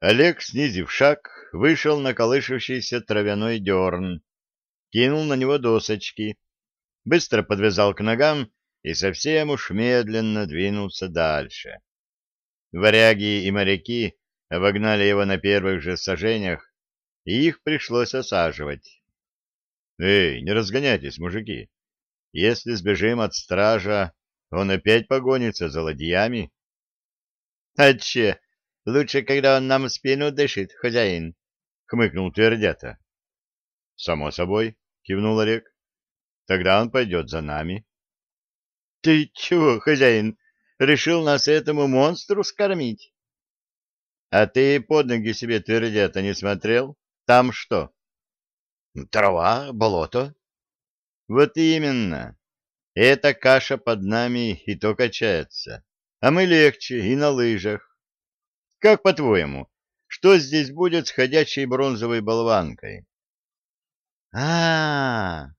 Олег, снизив шаг, вышел на колышущийся травяной дерн, кинул на него досочки, быстро подвязал к ногам и совсем уж медленно двинулся дальше. Варяги и моряки обогнали его на первых же сажениях, и их пришлось осаживать. — Эй, не разгоняйтесь, мужики. Если сбежим от стража, он опять погонится за ладьями. — А че, лучше, когда он нам спину дышит, хозяин, — хмыкнул твердята. — Само собой, — кивнул Олег. — Тогда он пойдет за нами. — Ты чего, хозяин, решил нас этому монстру скормить? — А ты под ноги себе твердята не смотрел? Там что? — Трава, болото. — Вот именно. Эта каша под нами и то качается, а мы легче и на лыжах. Как по-твоему, что здесь будет с ходячей бронзовой болванкой? А, -а, -а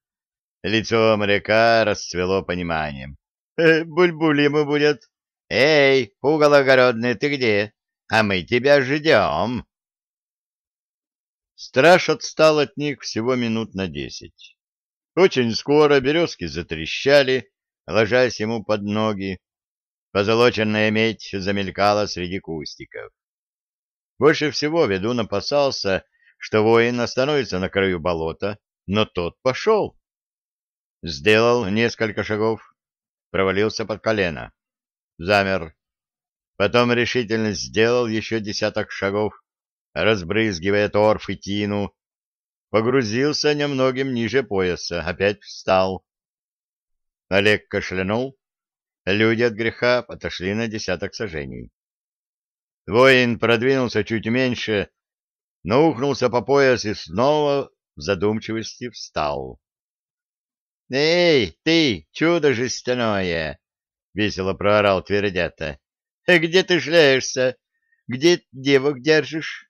Лицо моряка расцвело пониманием. «Э, Буль-буль ему будет. Эй, пугал огородный, ты где? А мы тебя ждем. Страж отстал от них всего минут на десять. Очень скоро березки затрещали, ложась ему под ноги. Позолоченная медь замелькала среди кустиков. Больше всего ведун опасался, что воин остановится на краю болота, но тот пошел. Сделал несколько шагов, провалился под колено. Замер. Потом решительно сделал еще десяток шагов, разбрызгивая торф и тину, погрузился немногим ниже пояса, опять встал. Олег кашлянул, люди от греха отошли на десяток сажений. Воин продвинулся чуть меньше, но ухнулся по пояс и снова в задумчивости встал. — Эй, ты, чудо жестяное! — весело проорал твердята. — Где ты шляешься? Где девок держишь?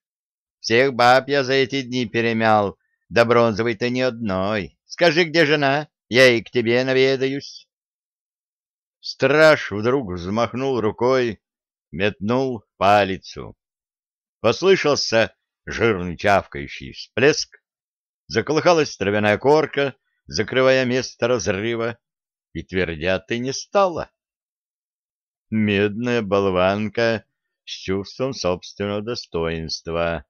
Всех баб я за эти дни перемял, да бронзовой-то ни одной. Скажи, где жена? Я и к тебе наведаюсь. Страж вдруг взмахнул рукой, метнул палицу. Послышался жирный чавкающий всплеск, заколыхалась травяная корка, закрывая место разрыва, и твердяты не стало. Медная болванка с чувством собственного достоинства.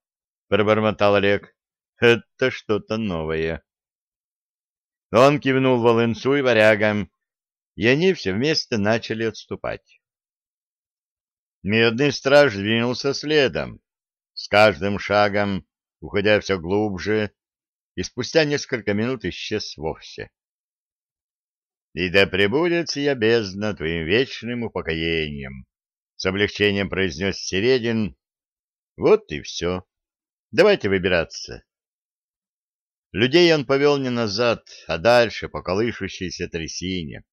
— пробормотал Олег. — Это что-то новое. Он кивнул Волынцу и варягам, и они все вместе начали отступать. Медный страж двинулся следом, с каждым шагом уходя все глубже, и спустя несколько минут исчез вовсе. «И да пребудет сия бездна твоим вечным упокоением», — с облегчением произнес Середин. «Вот и все». Давайте выбираться. Людей он повел не назад, а дальше по колышущейся трясине.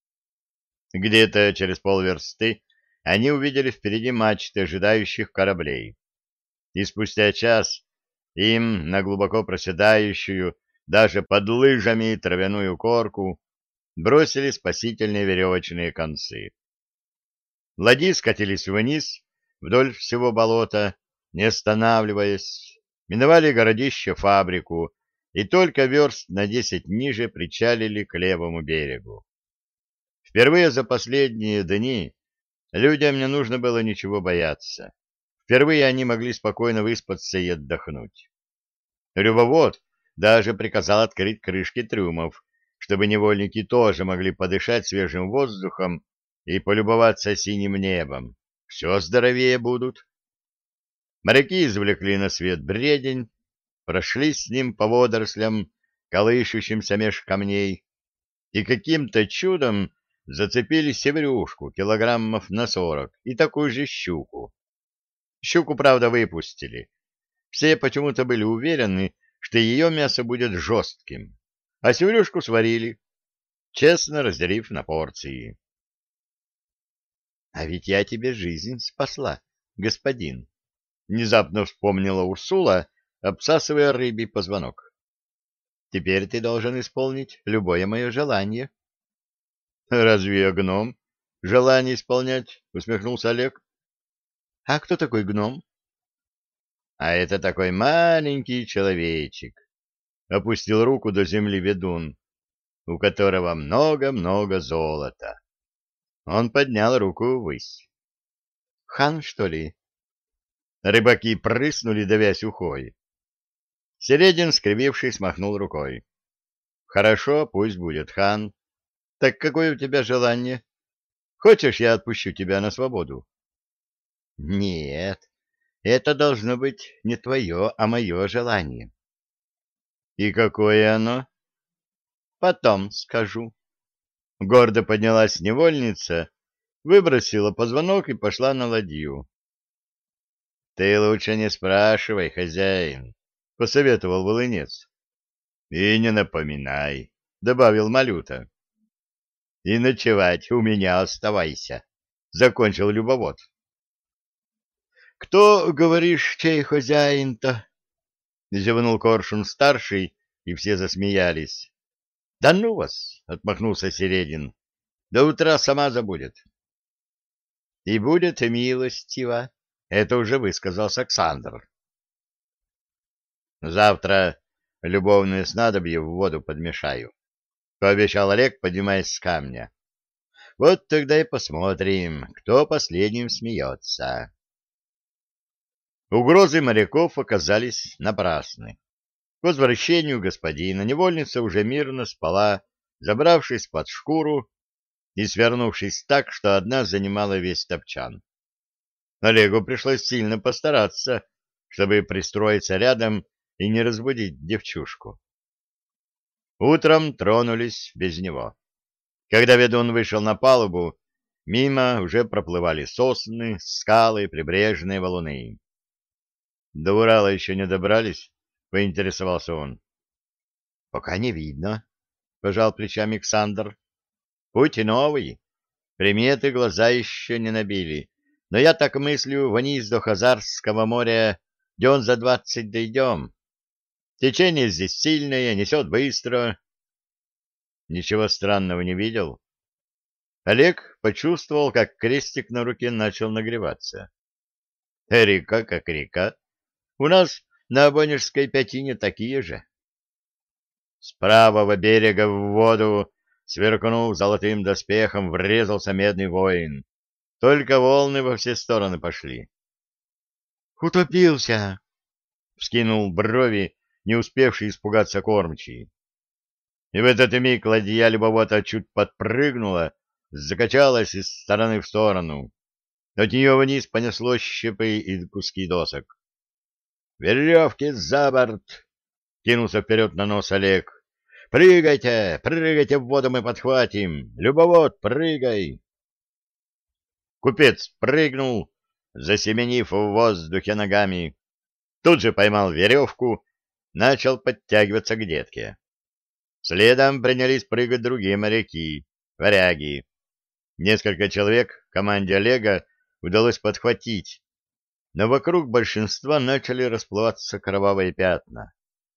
Где-то через полверсты они увидели впереди мачты ожидающих кораблей. И спустя час им на глубоко проседающую, даже под лыжами травяную корку, бросили спасительные веревочные концы. Ладьи скатились вниз вдоль всего болота, не останавливаясь, миновали городище фабрику и только верст на десять ниже причалили к левому берегу. Впервые за последние дни людям не нужно было ничего бояться. Впервые они могли спокойно выспаться и отдохнуть. Рюбовод даже приказал открыть крышки трюмов, чтобы невольники тоже могли подышать свежим воздухом и полюбоваться синим небом. Все здоровее будут. Моряки извлекли на свет бредень, прошли с ним по водорослям, колышущимся меж камней, и каким-то чудом зацепили севрюшку килограммов на сорок и такую же щуку. Щуку, правда, выпустили. Все почему-то были уверены, что ее мясо будет жестким, а севрюшку сварили, честно разделив на порции. — А ведь я тебе жизнь спасла, господин, — внезапно вспомнила Урсула, обсасывая рыбий позвонок. «Теперь ты должен исполнить любое мое желание». «Разве я гном? Желание исполнять?» — усмехнулся Олег. «А кто такой гном?» А это такой маленький человечек. Опустил руку до земли ведун, у которого много-много золота. Он поднял руку ввысь. Хан, что ли? Рыбаки прыснули, давясь ухой. Середин, скривившись, махнул рукой. Хорошо, пусть будет, хан. Так какое у тебя желание? Хочешь, я отпущу тебя на свободу? Нет, это должно быть не твое, а мое желание. И какое оно? Потом скажу. Гордо поднялась невольница, выбросила позвонок и пошла на ладью. — Ты лучше не спрашивай, хозяин, — посоветовал волынец. — И не напоминай, — добавил Малюта. — И ночевать у меня оставайся, — закончил любовод. — Кто, говоришь, чей хозяин-то? — зевнул Коршун-старший, и все засмеялись. — Да ну вас! — отмахнулся Середин. — До утра сама забудет. — И будет милостиво, — это уже высказал Александр. — Завтра любовное снадобье в воду подмешаю, — пообещал Олег, поднимаясь с камня. — Вот тогда и посмотрим, кто последним смеется. Угрозы моряков оказались напрасны. К возвращению господина невольница уже мирно спала, забравшись под шкуру и свернувшись так, что одна занимала весь топчан. Олегу пришлось сильно постараться, чтобы пристроиться рядом и не разбудить девчушку. Утром тронулись без него. Когда ведун вышел на палубу, мимо уже проплывали сосны, скалы, прибрежные валуны. До Урала еще не добрались? — поинтересовался он. — Пока не видно, — пожал плечами Александр. — Путь новый. Приметы глаза еще не набили. Но я так мыслю, вниз до Хазарского моря дён за двадцать дойдем. Течение здесь сильное, несет быстро. Ничего странного не видел. Олег почувствовал, как крестик на руке начал нагреваться. Река как река, у нас на Обонежской пятине такие же. С правого берега в воду, сверкнув золотым доспехом, врезался медный воин. Только волны во все стороны пошли. «Утопился!» — вскинул брови, не успевший испугаться кормчий. И в этот миг ладья любовато чуть подпрыгнула, закачалась из стороны в сторону. От нее вниз понесло щепы и куски досок. «Веревки за борт!» — кинулся вперед на нос Олег. «Прыгайте! Прыгайте в воду мы подхватим! Любовод, прыгай!» Купец прыгнул, засеменив в воздухе ногами. Тут же поймал веревку, начал подтягиваться к детке. Следом принялись прыгать другие моряки, варяги. Несколько человек команде Олега удалось подхватить, но вокруг большинства начали расплываться кровавые пятна.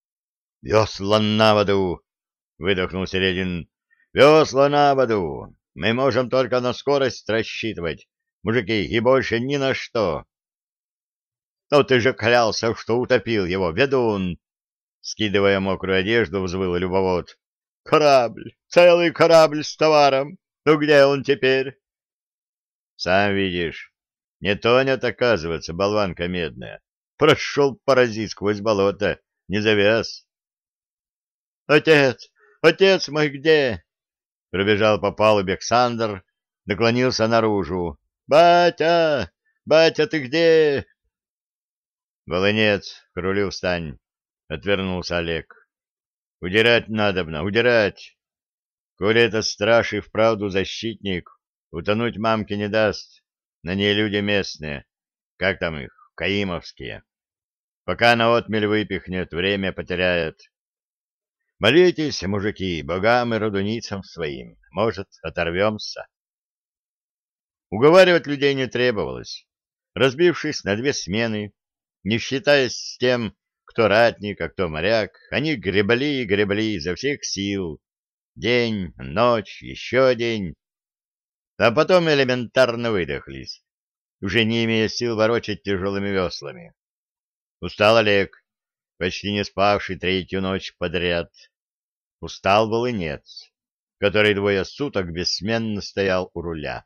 — Весла на воду! — выдохнул Середин. — Весла на воду! Мы можем только на скорость рассчитывать, мужики, и больше ни на что. — Но ты же клялся, что утопил его, ведун! Скидывая мокрую одежду, взвыл любовод. — Корабль! Целый корабль с товаром! Ну где он теперь? — Сам видишь. Не тонет, оказывается, болванка медная. Прошел паразит сквозь болото, не завяз. — Отец! Отец мой где? Пробежал по палубе Александр, наклонился наружу. — Батя! Батя, ты где? — Волынец, к рулю встань! — отвернулся Олег. — Удирать надобно, удирать! Коли это страж и вправду защитник, утонуть мамке не даст. На ней люди местные. Как там их? Каимовские. Пока на отмель выпихнет, время потеряет. Молитесь, мужики, богам и родуницам своим. Может, оторвемся. Уговаривать людей не требовалось. Разбившись на две смены, не считаясь с тем, кто ратник, а кто моряк, они гребли и гребли изо всех сил. День, ночь, еще день а потом элементарно выдохлись, уже не имея сил ворочать тяжелыми веслами. Устал Олег, почти не спавший третью ночь подряд. Устал волынец, который двое суток бессменно стоял у руля.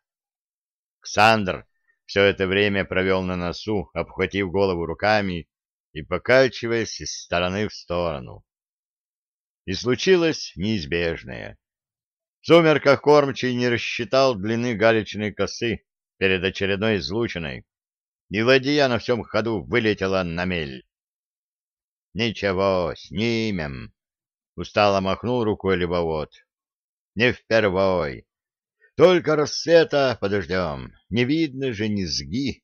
Ксандр все это время провел на носу, обхватив голову руками и покачиваясь из стороны в сторону. И случилось неизбежное. В сумерках кормчий не рассчитал длины галечной косы перед очередной излучиной, и ладья на всем ходу вылетела на мель. — Ничего, снимем, — устало махнул рукой лебовод. — Не впервой. Только рассвета подождем, не видно же низги.